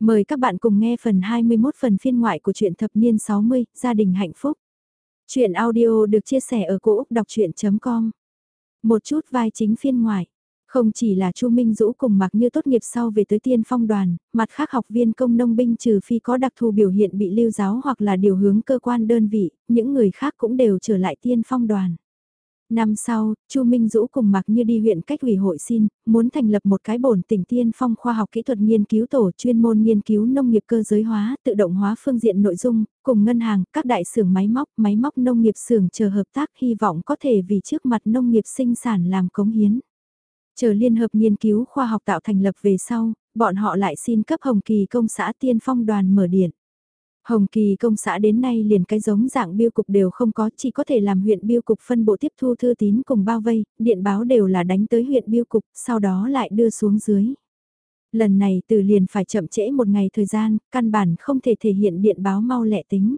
Mời các bạn cùng nghe phần 21 phần phiên ngoại của truyện thập niên 60, gia đình hạnh phúc. Chuyện audio được chia sẻ ở cỗ đọc chuyện.com Một chút vai chính phiên ngoại. Không chỉ là Chu Minh Dũ cùng mặc như tốt nghiệp sau về tới tiên phong đoàn, mặt khác học viên công nông binh trừ phi có đặc thù biểu hiện bị lưu giáo hoặc là điều hướng cơ quan đơn vị, những người khác cũng đều trở lại tiên phong đoàn. Năm sau, Chu Minh Dũ cùng Mạc Như đi huyện cách ủy hội xin, muốn thành lập một cái bổn tỉnh tiên phong khoa học kỹ thuật nghiên cứu tổ chuyên môn nghiên cứu nông nghiệp cơ giới hóa, tự động hóa phương diện nội dung, cùng ngân hàng, các đại xưởng máy móc, máy móc nông nghiệp xưởng chờ hợp tác hy vọng có thể vì trước mặt nông nghiệp sinh sản làm cống hiến. Chờ liên hợp nghiên cứu khoa học tạo thành lập về sau, bọn họ lại xin cấp Hồng Kỳ công xã tiên phong đoàn mở điện. Hồng Kỳ công xã đến nay liền cái giống dạng biêu cục đều không có, chỉ có thể làm huyện biêu cục phân bộ tiếp thu thư tín cùng bao vây, điện báo đều là đánh tới huyện biêu cục, sau đó lại đưa xuống dưới. Lần này từ liền phải chậm trễ một ngày thời gian, căn bản không thể thể hiện điện báo mau lẹ tính.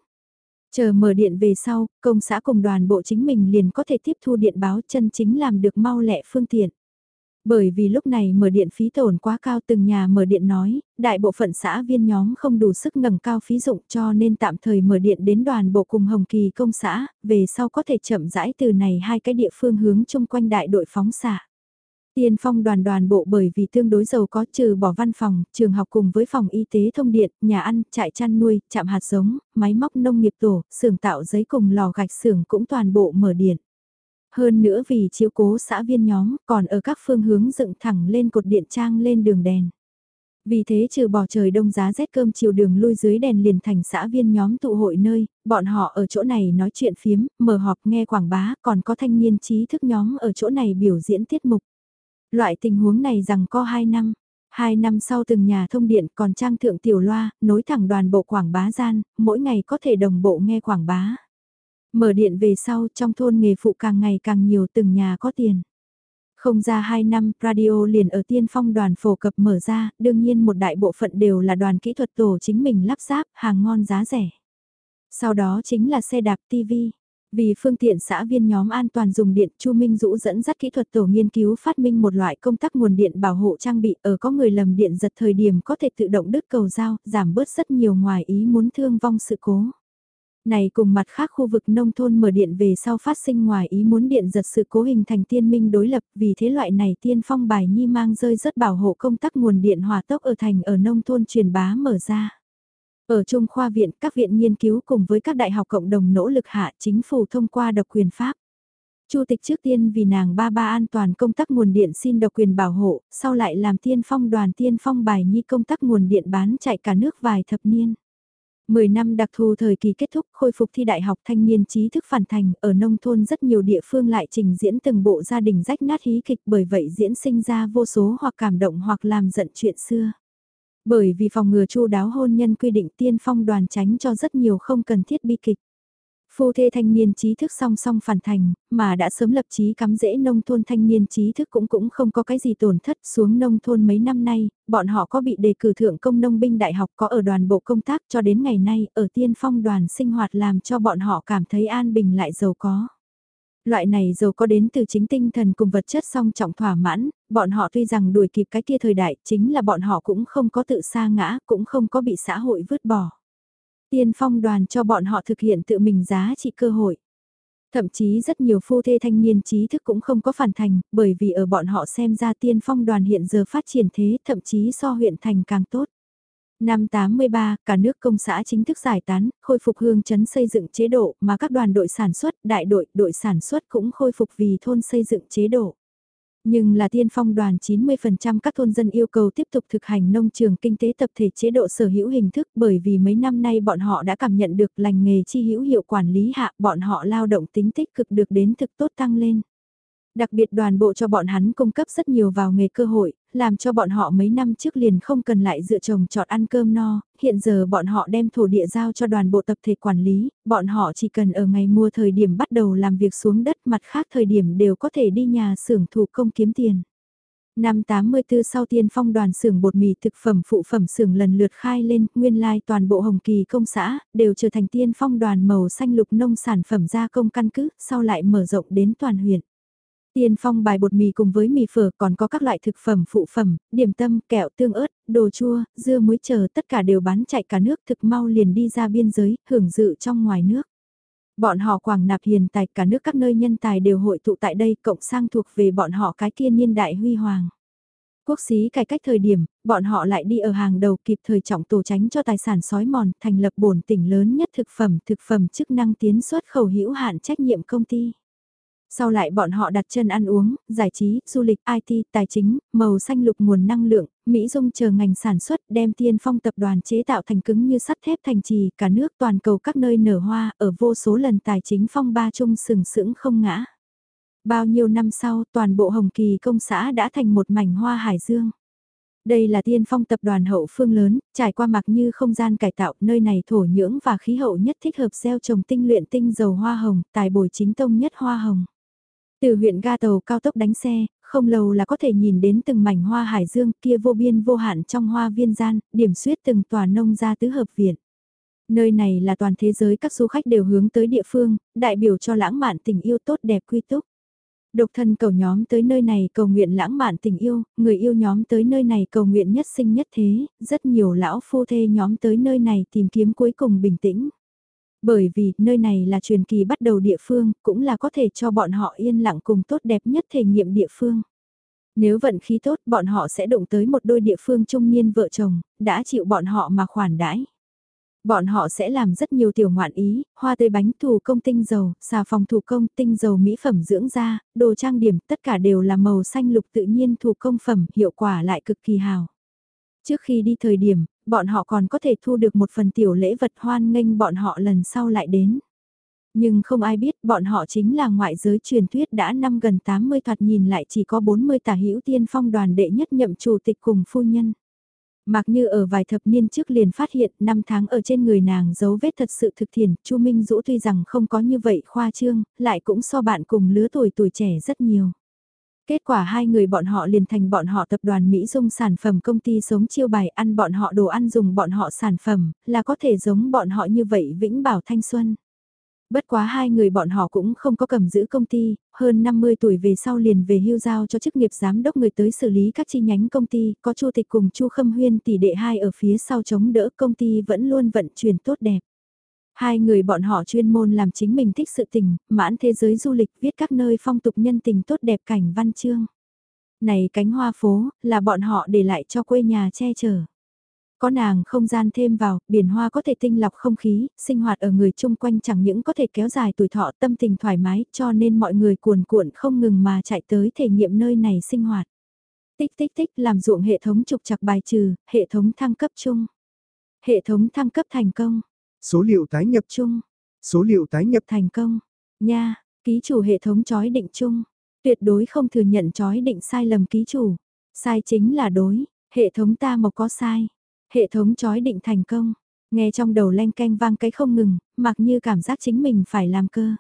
Chờ mở điện về sau, công xã cùng đoàn bộ chính mình liền có thể tiếp thu điện báo chân chính làm được mau lẹ phương tiện. Bởi vì lúc này mở điện phí tổn quá cao từng nhà mở điện nói, đại bộ phận xã viên nhóm không đủ sức ngẩng cao phí dụng cho nên tạm thời mở điện đến đoàn bộ cùng Hồng Kỳ công xã, về sau có thể chậm rãi từ này hai cái địa phương hướng chung quanh đại đội phóng xạ. Tiên phong đoàn đoàn bộ bởi vì tương đối giàu có trừ bỏ văn phòng, trường học cùng với phòng y tế thông điện, nhà ăn, trại chăn nuôi, trạm hạt giống, máy móc nông nghiệp tổ, xưởng tạo giấy cùng lò gạch xưởng cũng toàn bộ mở điện. Hơn nữa vì chiếu cố xã viên nhóm còn ở các phương hướng dựng thẳng lên cột điện trang lên đường đèn. Vì thế trừ bỏ trời đông giá rét cơm chiều đường lui dưới đèn liền thành xã viên nhóm tụ hội nơi, bọn họ ở chỗ này nói chuyện phiếm, mở họp nghe quảng bá, còn có thanh niên trí thức nhóm ở chỗ này biểu diễn tiết mục. Loại tình huống này rằng có 2 năm, Hai năm sau từng nhà thông điện còn trang thượng tiểu loa, nối thẳng đoàn bộ quảng bá gian, mỗi ngày có thể đồng bộ nghe quảng bá. Mở điện về sau trong thôn nghề phụ càng ngày càng nhiều từng nhà có tiền. Không ra 2 năm, radio liền ở tiên phong đoàn phổ cập mở ra, đương nhiên một đại bộ phận đều là đoàn kỹ thuật tổ chính mình lắp ráp, hàng ngon giá rẻ. Sau đó chính là xe đạp TV. Vì phương tiện xã viên nhóm an toàn dùng điện, Chu Minh Dũ dẫn dắt kỹ thuật tổ nghiên cứu phát minh một loại công tắc nguồn điện bảo hộ trang bị ở có người lầm điện giật thời điểm có thể tự động đứt cầu dao, giảm bớt rất nhiều ngoài ý muốn thương vong sự cố. Này cùng mặt khác khu vực nông thôn mở điện về sau phát sinh ngoài ý muốn điện giật sự cố hình thành tiên minh đối lập vì thế loại này tiên phong bài nhi mang rơi rất bảo hộ công tác nguồn điện hòa tốc ở thành ở nông thôn truyền bá mở ra. Ở Trung khoa viện, các viện nghiên cứu cùng với các đại học cộng đồng nỗ lực hạ chính phủ thông qua độc quyền pháp. Chu tịch trước tiên vì nàng ba ba an toàn công tác nguồn điện xin độc quyền bảo hộ, sau lại làm tiên phong đoàn tiên phong bài nhi công tác nguồn điện bán chạy cả nước vài thập niên. Mười năm đặc thù thời kỳ kết thúc, khôi phục thi đại học thanh niên trí thức phản thành, ở nông thôn rất nhiều địa phương lại trình diễn từng bộ gia đình rách nát hí kịch, bởi vậy diễn sinh ra vô số hoặc cảm động hoặc làm giận chuyện xưa. Bởi vì phòng ngừa chu đáo hôn nhân quy định tiên phong đoàn tránh cho rất nhiều không cần thiết bi kịch. Phu thê thanh niên trí thức song song phản thành, mà đã sớm lập chí cắm rễ nông thôn thanh niên trí thức cũng cũng không có cái gì tổn thất xuống nông thôn mấy năm nay, bọn họ có bị đề cử thượng công nông binh đại học có ở đoàn bộ công tác cho đến ngày nay ở tiên phong đoàn sinh hoạt làm cho bọn họ cảm thấy an bình lại giàu có. Loại này giàu có đến từ chính tinh thần cùng vật chất song trọng thỏa mãn, bọn họ tuy rằng đuổi kịp cái kia thời đại chính là bọn họ cũng không có tự sa ngã, cũng không có bị xã hội vứt bỏ. Tiên phong đoàn cho bọn họ thực hiện tự mình giá trị cơ hội. Thậm chí rất nhiều phu thê thanh niên trí thức cũng không có phản thành, bởi vì ở bọn họ xem ra tiên phong đoàn hiện giờ phát triển thế thậm chí so huyện thành càng tốt. Năm 83, cả nước công xã chính thức giải tán, khôi phục hương chấn xây dựng chế độ mà các đoàn đội sản xuất, đại đội, đội sản xuất cũng khôi phục vì thôn xây dựng chế độ. Nhưng là tiên phong đoàn 90% các thôn dân yêu cầu tiếp tục thực hành nông trường kinh tế tập thể chế độ sở hữu hình thức bởi vì mấy năm nay bọn họ đã cảm nhận được lành nghề chi hữu hiệu quản lý hạ, bọn họ lao động tính tích cực được đến thực tốt tăng lên. Đặc biệt đoàn bộ cho bọn hắn cung cấp rất nhiều vào nghề cơ hội, làm cho bọn họ mấy năm trước liền không cần lại dựa trồng trọt ăn cơm no, hiện giờ bọn họ đem thổ địa giao cho đoàn bộ tập thể quản lý, bọn họ chỉ cần ở ngày mua thời điểm bắt đầu làm việc xuống đất mặt khác thời điểm đều có thể đi nhà xưởng thủ công kiếm tiền. Năm 84 sau tiên phong đoàn xưởng bột mì thực phẩm phụ phẩm xưởng lần lượt khai lên, nguyên lai toàn bộ hồng kỳ công xã, đều trở thành tiên phong đoàn màu xanh lục nông sản phẩm gia công căn cứ, sau lại mở rộng đến toàn huyện. Tiên phong bài bột mì cùng với mì phở còn có các loại thực phẩm phụ phẩm, điểm tâm, kẹo, tương ớt, đồ chua, dưa muối chờ tất cả đều bán chạy cả nước thực mau liền đi ra biên giới, hưởng dự trong ngoài nước. Bọn họ quảng nạp hiền tài cả nước các nơi nhân tài đều hội tụ tại đây cộng sang thuộc về bọn họ cái kia niên đại huy hoàng. Quốc xí cải cách thời điểm, bọn họ lại đi ở hàng đầu kịp thời trọng tổ tránh cho tài sản sói mòn, thành lập bổn tỉnh lớn nhất thực phẩm, thực phẩm chức năng tiến xuất khẩu hữu hạn trách nhiệm công ty. Sau lại bọn họ đặt chân ăn uống, giải trí, du lịch, IT, tài chính, màu xanh lục nguồn năng lượng, Mỹ dung chờ ngành sản xuất đem tiên phong tập đoàn chế tạo thành cứng như sắt thép thành trì, cả nước toàn cầu các nơi nở hoa, ở vô số lần tài chính phong ba chung sừng sững không ngã. Bao nhiêu năm sau, toàn bộ Hồng Kỳ công xã đã thành một mảnh hoa hải dương. Đây là tiên phong tập đoàn hậu phương lớn, trải qua mặc như không gian cải tạo, nơi này thổ nhưỡng và khí hậu nhất thích hợp gieo trồng tinh luyện tinh dầu hoa hồng, tài bồi chính tông nhất hoa hồng. Từ huyện ga tàu cao tốc đánh xe, không lâu là có thể nhìn đến từng mảnh hoa hải dương kia vô biên vô hạn trong hoa viên gian, điểm suyết từng tòa nông gia tứ hợp viện. Nơi này là toàn thế giới các du khách đều hướng tới địa phương, đại biểu cho lãng mạn tình yêu tốt đẹp quy túc. Độc thân cầu nhóm tới nơi này cầu nguyện lãng mạn tình yêu, người yêu nhóm tới nơi này cầu nguyện nhất sinh nhất thế, rất nhiều lão phu thê nhóm tới nơi này tìm kiếm cuối cùng bình tĩnh. Bởi vì, nơi này là truyền kỳ bắt đầu địa phương, cũng là có thể cho bọn họ yên lặng cùng tốt đẹp nhất thể nghiệm địa phương. Nếu vận khí tốt, bọn họ sẽ đụng tới một đôi địa phương trung niên vợ chồng, đã chịu bọn họ mà khoản đãi. Bọn họ sẽ làm rất nhiều tiểu ngoạn ý, hoa tươi bánh thủ công tinh dầu, xà phòng thủ công tinh dầu mỹ phẩm dưỡng da, đồ trang điểm, tất cả đều là màu xanh lục tự nhiên thủ công phẩm, hiệu quả lại cực kỳ hào. Trước khi đi thời điểm, bọn họ còn có thể thu được một phần tiểu lễ vật hoan nghênh bọn họ lần sau lại đến. Nhưng không ai biết bọn họ chính là ngoại giới truyền thuyết đã năm gần 80 thoạt nhìn lại chỉ có 40 tả hữu tiên phong đoàn đệ nhất nhậm chủ tịch cùng phu nhân. Mặc như ở vài thập niên trước liền phát hiện năm tháng ở trên người nàng dấu vết thật sự thực thiền, Chu Minh Dũ tuy rằng không có như vậy khoa trương, lại cũng so bạn cùng lứa tuổi tuổi trẻ rất nhiều. Kết quả hai người bọn họ liền thành bọn họ tập đoàn Mỹ Dung sản phẩm công ty sống chiêu bài ăn bọn họ đồ ăn dùng bọn họ sản phẩm, là có thể giống bọn họ như vậy vĩnh bảo thanh xuân. Bất quá hai người bọn họ cũng không có cầm giữ công ty, hơn 50 tuổi về sau liền về hưu giao cho chức nghiệp giám đốc người tới xử lý các chi nhánh công ty, có Chu Tịch cùng Chu Khâm Huyên tỷ đệ hai ở phía sau chống đỡ công ty vẫn luôn vận chuyển tốt đẹp. Hai người bọn họ chuyên môn làm chính mình thích sự tình, mãn thế giới du lịch viết các nơi phong tục nhân tình tốt đẹp cảnh văn chương. Này cánh hoa phố, là bọn họ để lại cho quê nhà che chở. Có nàng không gian thêm vào, biển hoa có thể tinh lọc không khí, sinh hoạt ở người chung quanh chẳng những có thể kéo dài tuổi thọ tâm tình thoải mái cho nên mọi người cuồn cuộn không ngừng mà chạy tới thể nghiệm nơi này sinh hoạt. Tích tích tích làm ruộng hệ thống trục chặt bài trừ, hệ thống thăng cấp chung. Hệ thống thăng cấp thành công. Số liệu tái nhập chung. Số liệu tái nhập thành công. Nha, ký chủ hệ thống chói định chung. Tuyệt đối không thừa nhận chói định sai lầm ký chủ. Sai chính là đối, hệ thống ta một có sai. Hệ thống chói định thành công. Nghe trong đầu len canh vang cái không ngừng, mặc như cảm giác chính mình phải làm cơ.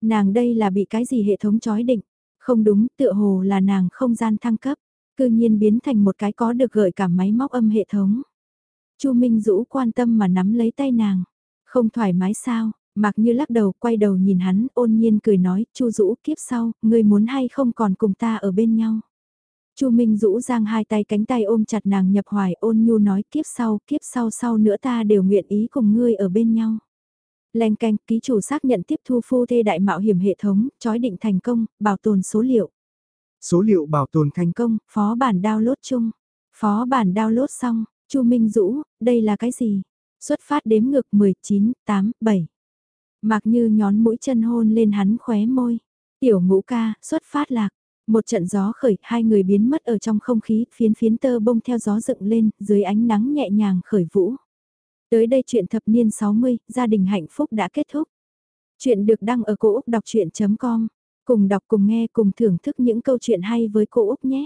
Nàng đây là bị cái gì hệ thống chói định? Không đúng, tựa hồ là nàng không gian thăng cấp. Cư nhiên biến thành một cái có được gợi cảm máy móc âm hệ thống. Chu Minh Dũ quan tâm mà nắm lấy tay nàng. Không thoải mái sao? Mặc như lắc đầu quay đầu nhìn hắn ôn nhiên cười nói, Chu Dũ kiếp sau, ngươi muốn hay không còn cùng ta ở bên nhau. Chu Minh Dũ giang hai tay cánh tay ôm chặt nàng nhập hoài ôn nhu nói kiếp sau, kiếp sau sau nữa ta đều nguyện ý cùng ngươi ở bên nhau. Leng canh, ký chủ xác nhận tiếp thu phu thê đại mạo hiểm hệ thống, chói định thành công, bảo tồn số liệu. Số liệu bảo tồn thành công, phó bản download chung. Phó bản download xong, Chu Minh Dũ, đây là cái gì? Xuất phát đếm ngược 19, 8, 7. Mặc như nhón mũi chân hôn lên hắn khóe môi. Tiểu ngũ ca, xuất phát lạc. Một trận gió khởi, hai người biến mất ở trong không khí, phiến phiến tơ bông theo gió dựng lên, dưới ánh nắng nhẹ nhàng khởi vũ. Tới đây chuyện thập niên 60, gia đình hạnh phúc đã kết thúc. Chuyện được đăng ở cổ Úc đọc chuyện.com. Cùng đọc cùng nghe cùng thưởng thức những câu chuyện hay với cô Úc nhé.